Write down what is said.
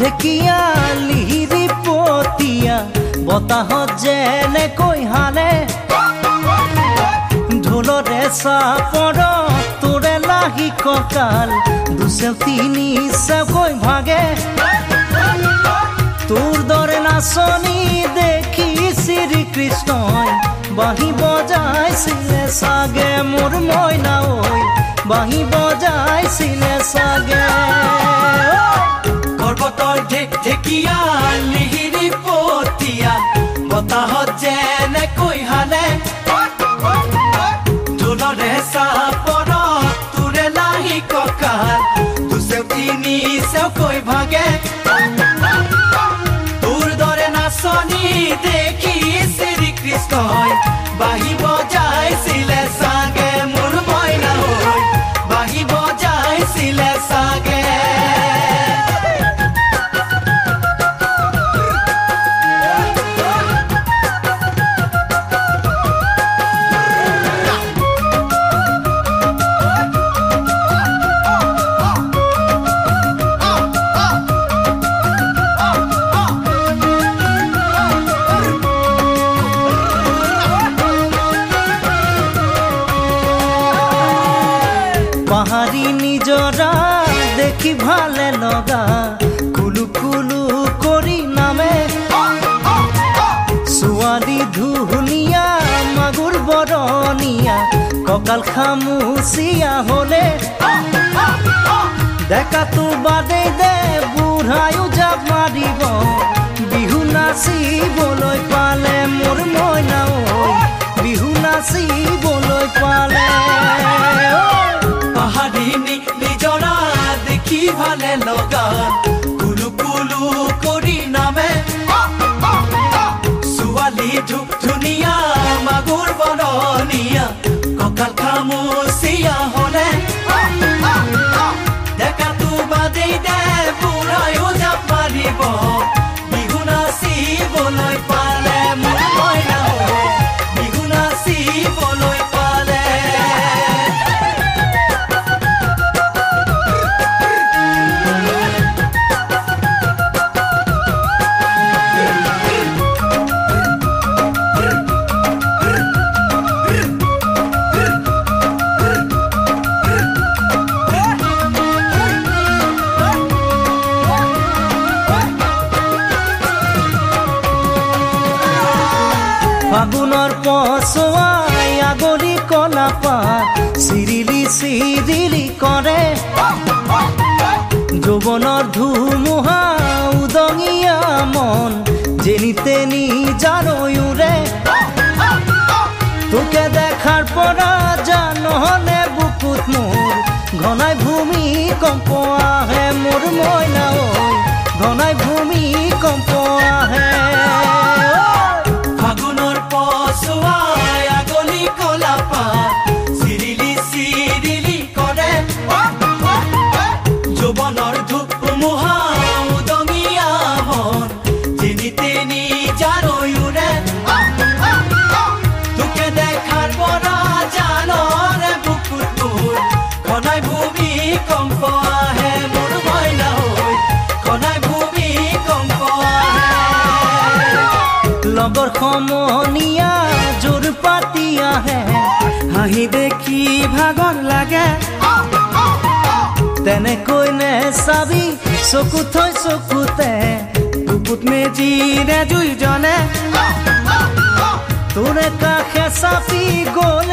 ঢেকীয়া লিহিৰি পতীয়া বতাহত যেনেকৈ হালে ঢোলৰে তোৰে লাহি কঁকাল দুচেও তিনি ভাগে? তোৰ দৰে নাচনি দেখি শ্ৰীকৃষ্ণই বাঁহী বজাইছিলে চাগে মোৰ মইনা ঐ বাঁহী বজাইছিলে চাগে। ঢেকীয়া লিহিৰি পতীয়া বতাহত যেনেকৈ হালে ঢোলৰে চাপৰত তোৰে লাহি কঁকাল দুচেও তিনি চেওকৈ ভাগে? তোৰ দৰে নাচনি দেখি শ্ৰীকৃষ্ণই পাহাৰী নিজৰা দেখি ভালে লগা কুলু কুলু কৰি নামে ছোৱালী ধুনীয়া মাগুৰ বৰণীয়া কঁকাল খামুচিয়া হলে ডেকাটো বাদেই দে বুঢ়ায়ো জাপ মাৰিব বিহু নাচিবলৈ পালে মোৰ মইনা বিহু নাচিবলৈ পালে ভালে লগা কুলু কুলু কৰি নামে ছোৱালী ধুনীয়া মাগুৰ বৰণীয়া কঁকাল খামুচিয়া ফাগুনৰ পচুৱাই আগলি কলাপা চিৰিলি চিৰিলি কৰে যৌৱনৰ ধুমুহা উদঙীয়া মন যেনি তেনি জানৈৰে তোকে দেখাৰ পৰা জানহনে লগৰ সমনীয়া জোৰ পাতি আহে হাঁহি দেখি ভাগৰ লাগে। তেনেকৈ নে চাবি চকু থৈ চকুতে। বুকুত মেজিৰে দুইজনে। তোৰে কাষে চাপি গ'লে